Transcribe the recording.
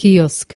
киоск.